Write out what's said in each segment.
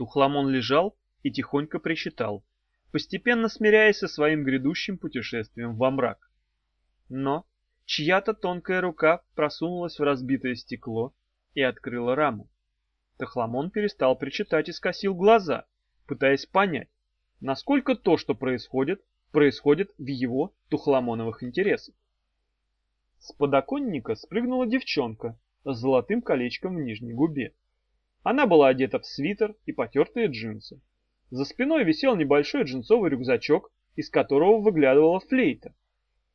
Тухламон лежал и тихонько причитал, постепенно смиряясь со своим грядущим путешествием во мрак. Но чья-то тонкая рука просунулась в разбитое стекло и открыла раму. Тухламон перестал причитать и скосил глаза, пытаясь понять, насколько то, что происходит, происходит в его тухламоновых интересах. С подоконника спрыгнула девчонка с золотым колечком в нижней губе. Она была одета в свитер и потертые джинсы. За спиной висел небольшой джинсовый рюкзачок, из которого выглядывала флейта.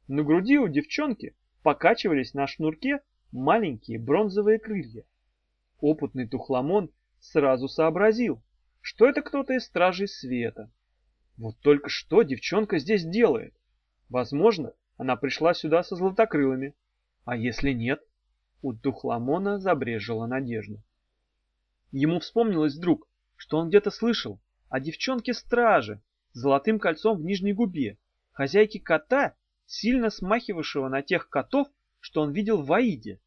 На груди у девчонки покачивались на шнурке маленькие бронзовые крылья. Опытный тухламон сразу сообразил, что это кто-то из стражей света. Вот только что девчонка здесь делает? Возможно, она пришла сюда со златокрылыми. А если нет? У Тухламона забрежила надежда. Ему вспомнилось вдруг, что он где-то слышал о девчонке-страже с золотым кольцом в нижней губе, хозяйке кота, сильно смахивавшего на тех котов, что он видел в Аиде.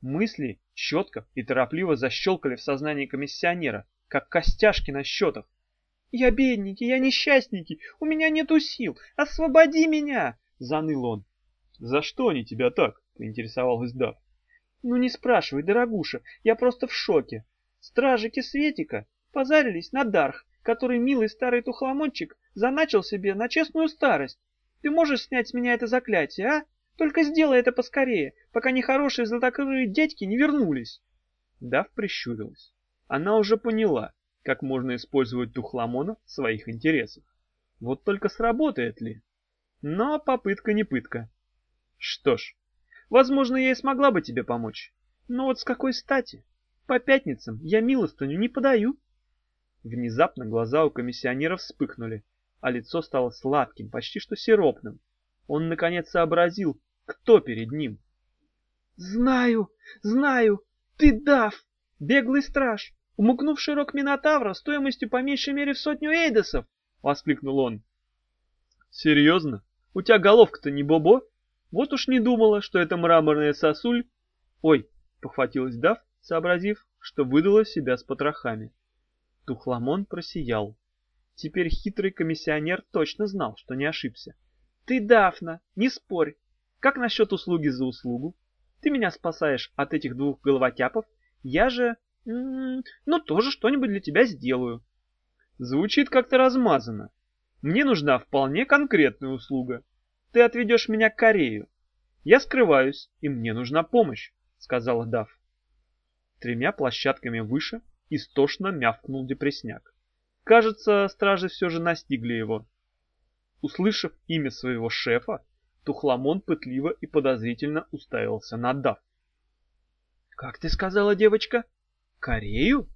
Мысли четко и торопливо защелкали в сознании комиссионера, как костяшки на счетах. «Я бедненький, я несчастненький, у меня нету сил, освободи меня!» заныл он. «За что они тебя так?» — поинтересовалась Дав. «Ну не спрашивай, дорогуша, я просто в шоке. Стражики Светика позарились на Дарх, который милый старый тухломончик заначил себе на честную старость. Ты можешь снять с меня это заклятие, а? Только сделай это поскорее, пока нехорошие златокрылые дядьки не вернулись». Дав прищурилась. Она уже поняла, как можно использовать тухламона в своих интересах. Вот только сработает ли? Но попытка не пытка. Что ж, возможно, я и смогла бы тебе помочь. Но вот с какой стати? По пятницам я милостыню не подаю. Внезапно глаза у комиссионера вспыхнули, а лицо стало сладким, почти что сиропным. Он наконец сообразил, кто перед ним. «Знаю, знаю, ты Дав, беглый страж, умукнувший рог Минотавра стоимостью по меньшей мере в сотню эйдосов!» — воскликнул он. «Серьезно?» У тебя головка-то не бобо? Вот уж не думала, что это мраморная сосуль. Ой, похватилась Дав, сообразив, что выдала себя с потрохами. Тухламон просиял. Теперь хитрый комиссионер точно знал, что не ошибся. Ты, Дафна, не спорь. Как насчет услуги за услугу? Ты меня спасаешь от этих двух головотяпов, я же... ну, тоже что-нибудь для тебя сделаю. Звучит как-то размазанно. Мне нужна вполне конкретная услуга. Ты отведешь меня к Корею. Я скрываюсь, и мне нужна помощь, сказала Дав. Тремя площадками выше истошно мявкнул депресняк. Кажется, стражи все же настигли его. Услышав имя своего шефа, Тухламон пытливо и подозрительно уставился на Дав. «Как ты сказала, девочка? Корею?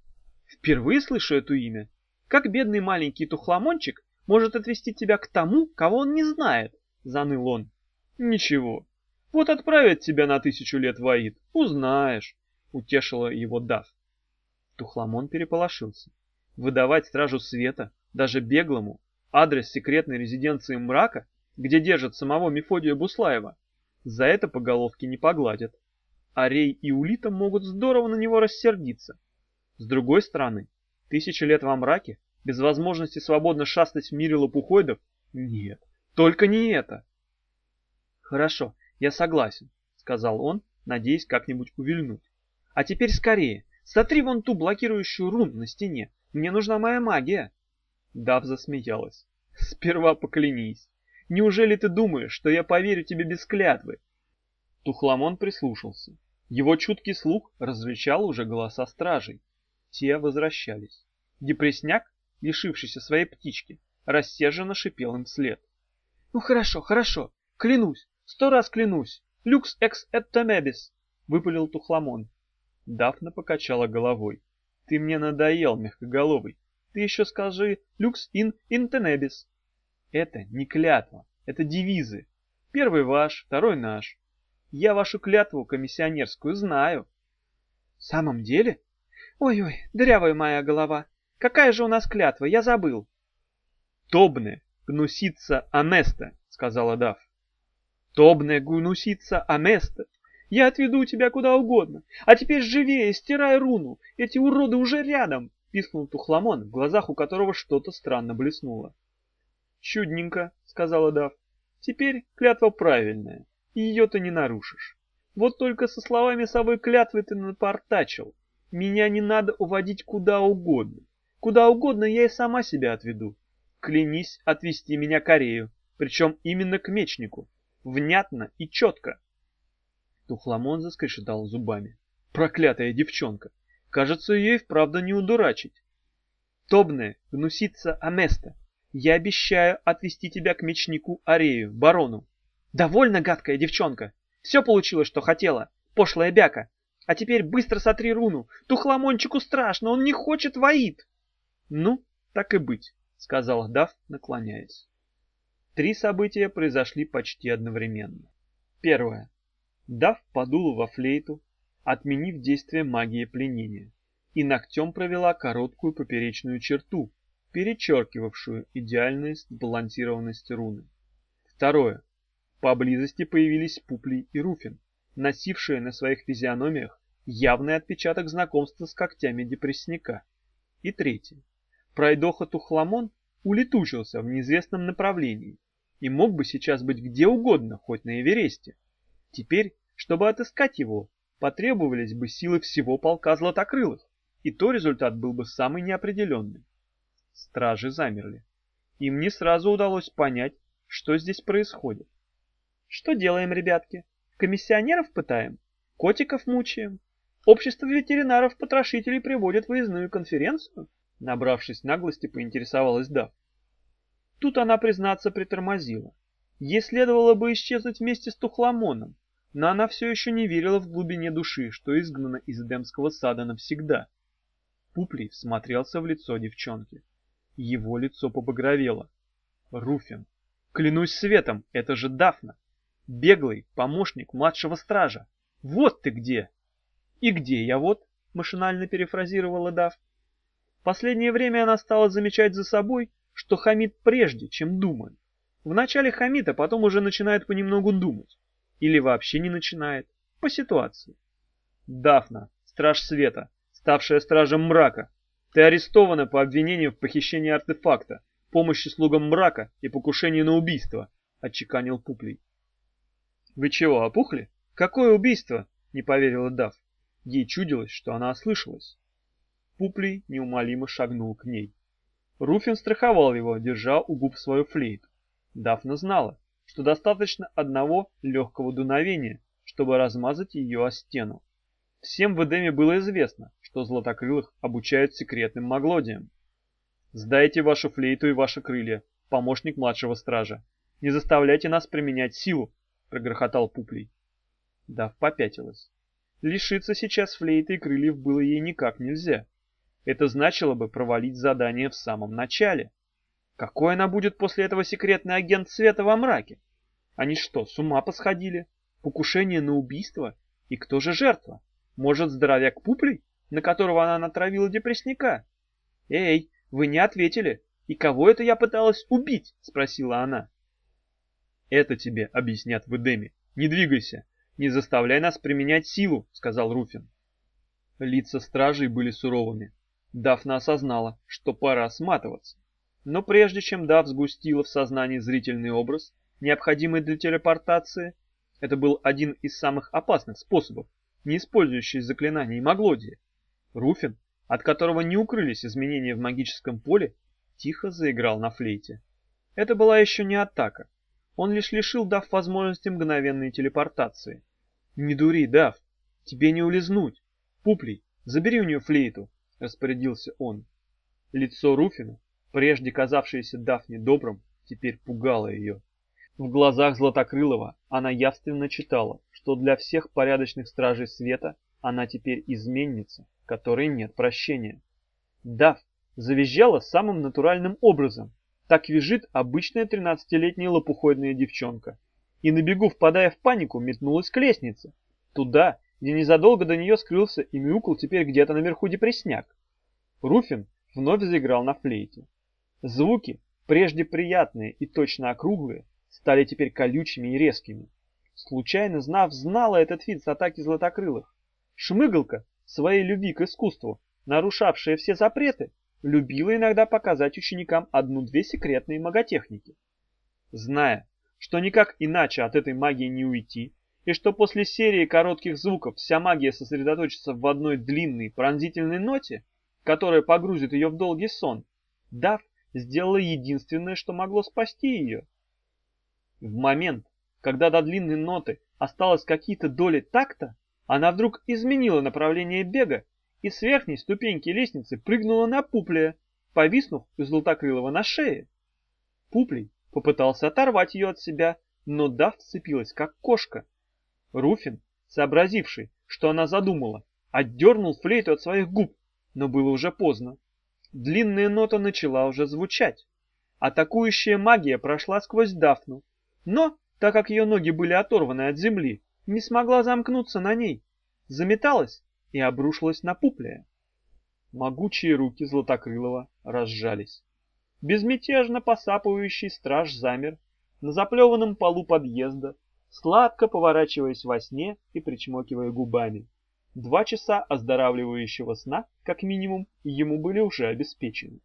Впервые слышу это имя. Как бедный маленький Тухламончик может отвести тебя к тому, кого он не знает, — заныл он. Ничего, вот отправят тебя на тысячу лет в Аид, узнаешь, — утешила его Дав. Тухламон переполошился. Выдавать стражу света, даже беглому, адрес секретной резиденции мрака, где держат самого Мефодия Буслаева, за это по головке не погладят. Арей и Улита могут здорово на него рассердиться. С другой стороны, тысяча лет во мраке без возможности свободно шастать в мире лопухоидов? Нет, только не это. Хорошо, я согласен, сказал он, надеясь как-нибудь увильнуть. А теперь скорее, сотри вон ту блокирующую рун на стене. Мне нужна моя магия. Дав засмеялась. Сперва поклянись. Неужели ты думаешь, что я поверю тебе без клятвы? Тухламон прислушался. Его чуткий слух различал уже голоса стражей. Те возвращались. Депресняк лишившийся своей птички, рассерженно шипел им вслед. «Ну хорошо, хорошо, клянусь, сто раз клянусь, люкс экс эттомебис!» — выпалил Тухламон. Дафна покачала головой. «Ты мне надоел, мягкоголовый. Ты еще скажи люкс ин интенебис». «Это не клятва, это девизы. Первый ваш, второй наш. Я вашу клятву комиссионерскую знаю». «В самом деле? Ой-ой, дырявая моя голова. Какая же у нас клятва? Я забыл. Тобне гнусица анеста, сказала Дав. Тобне гнусица анеста. Я отведу тебя куда угодно. А теперь живее, стирай руну. Эти уроды уже рядом. пискнул Тухламон, в глазах у которого что-то странно блеснуло. «Чудненько», — сказала Дав. «Теперь клятва правильная, и ее ты не нарушишь. Вот только со словами совой клятвы ты напортачил. Меня не надо уводить куда угодно. Куда угодно я и сама себя отведу. Клянись отвести меня к Арею, причем именно к мечнику. Внятно и четко». Тухламон заскрешетал зубами. «Проклятая девчонка! Кажется, и вправду не удурачить. Тобне, гнусица Аместа, я обещаю отвести тебя к мечнику Арею, барону. Довольно, гадкая девчонка. Все получилось, что хотела. Пошлая бяка. А теперь быстро сотри руну. Тухламончику страшно, он не хочет воит. Ну, так и быть, сказал Дав, наклоняясь. Три события произошли почти одновременно. Первое. Дав подул во флейту, отменив действие магии пленения, и ногтем провела короткую поперечную черту, перечеркивавшую идеальность сбалансированности руны. Второе. Поблизости появились Пуплий и Руфин, носившие на своих физиономиях явный отпечаток знакомства с когтями депрессника. И третье. Пройдоха Тухламон улетучился в неизвестном направлении и мог бы сейчас быть где угодно, хоть на Эвересте. Теперь, чтобы отыскать его, потребовались бы силы всего полка златокрылых, и то результат был бы самый неопределенный. Стражи замерли. Им не сразу удалось понять, что здесь происходит. Что делаем, ребятки? Комиссионеров пытаем? Котиков мучаем? Общество ветеринаров-потрошителей приводит выездную конференцию? Набравшись наглости, поинтересовалась Дав. Тут она, признаться, притормозила. Ей следовало бы исчезнуть вместе с Тухламоном, но она все еще не верила в глубине души, что изгнана из Эдемского сада навсегда. Пуплий всмотрелся в лицо девчонки. Его лицо побагровело. Руфин. Клянусь светом, это же Дафна. Беглый помощник младшего стража. Вот ты где! И где я вот? Машинально перефразировала Даф. Последнее время она стала замечать за собой, что хамит прежде, чем думает. Вначале хамит, а потом уже начинает понемногу думать. Или вообще не начинает. По ситуации. Дафна, страж света, ставшая стражем мрака. Ты арестована по обвинению в похищении артефакта, помощи слугам мрака и покушении на убийство, отчеканил Пуплей. Вы чего, опухли? Какое убийство? Не поверила Даф. Ей чудилось, что она ослышалась. Пуплей неумолимо шагнул к ней. Руфин страховал его, держа у губ свою флейту. Дафна знала, что достаточно одного легкого дуновения, чтобы размазать ее о стену. Всем в Эдеме было известно, что златокрылых обучают секретным маглодиям. «Сдайте вашу флейту и ваши крылья, помощник младшего стража. Не заставляйте нас применять силу», — прогрохотал Пуплей. Дав попятилась. Лишиться сейчас флейты и крыльев было ей никак нельзя. Это значило бы провалить задание в самом начале. Какой она будет после этого секретный агент света во мраке? Они что, с ума посходили? Покушение на убийство? И кто же жертва? Может, здоровяк Пуплей, на которого она натравила депрессника? Эй, вы не ответили. И кого это я пыталась убить? Спросила она. Это тебе объяснят в Эдеме. Не двигайся. Не заставляй нас применять силу, сказал Руфин. Лица стражей были суровыми. Дафна осознала, что пора сматываться. Но прежде чем Дав сгустила в сознании зрительный образ, необходимый для телепортации, это был один из самых опасных способов, не использующий заклинаний Маглодии. Руфин, от которого не укрылись изменения в магическом поле, тихо заиграл на флейте. Это была еще не атака. Он лишь лишил Дав возможности мгновенной телепортации. «Не дури, Дав, тебе не улизнуть. Пуплей, забери у нее флейту», — распорядился он. Лицо Руфина прежде казавшаяся Дафне добрым, теперь пугала ее. В глазах Златокрылова она явственно читала, что для всех порядочных стражей света она теперь изменница, которой нет прощения. Даф завизжала самым натуральным образом. Так визжит обычная тринадцатилетняя лопуходная девчонка. И на бегу, впадая в панику, метнулась к лестнице. Туда, где незадолго до нее скрылся и мяукал теперь где-то наверху депресняк. Руфин вновь заиграл на флейте. Звуки, прежде приятные и точно округлые, стали теперь колючими и резкими. Случайно знав, знала этот вид с атаки златокрылых. Шмыгалка, своей любви к искусству, нарушавшая все запреты, любила иногда показать ученикам одну-две секретные маготехники. Зная, что никак иначе от этой магии не уйти, и что после серии коротких звуков вся магия сосредоточится в одной длинной пронзительной ноте, которая погрузит ее в долгий сон, Дав сделала единственное, что могло спасти ее. В момент, когда до длинной ноты осталось какие-то доли такта, она вдруг изменила направление бега и с верхней ступеньки лестницы прыгнула на Пуплия, повиснув у Златокрылова на шее. Пуплей попытался оторвать ее от себя, но Дав вцепилась, как кошка. Руфин, сообразивший, что она задумала, отдернул флейту от своих губ, но было уже поздно. Длинная нота начала уже звучать. Атакующая магия прошла сквозь Дафну, но, так как ее ноги были оторваны от земли, не смогла замкнуться на ней, заметалась и обрушилась на Пуплия. Могучие руки Златокрылова разжались. Безмятежно посапывающий страж замер на заплеванном полу подъезда, сладко поворачиваясь во сне и причмокивая губами. Два часа оздоравливающего сна, как минимум, ему были уже обеспечены.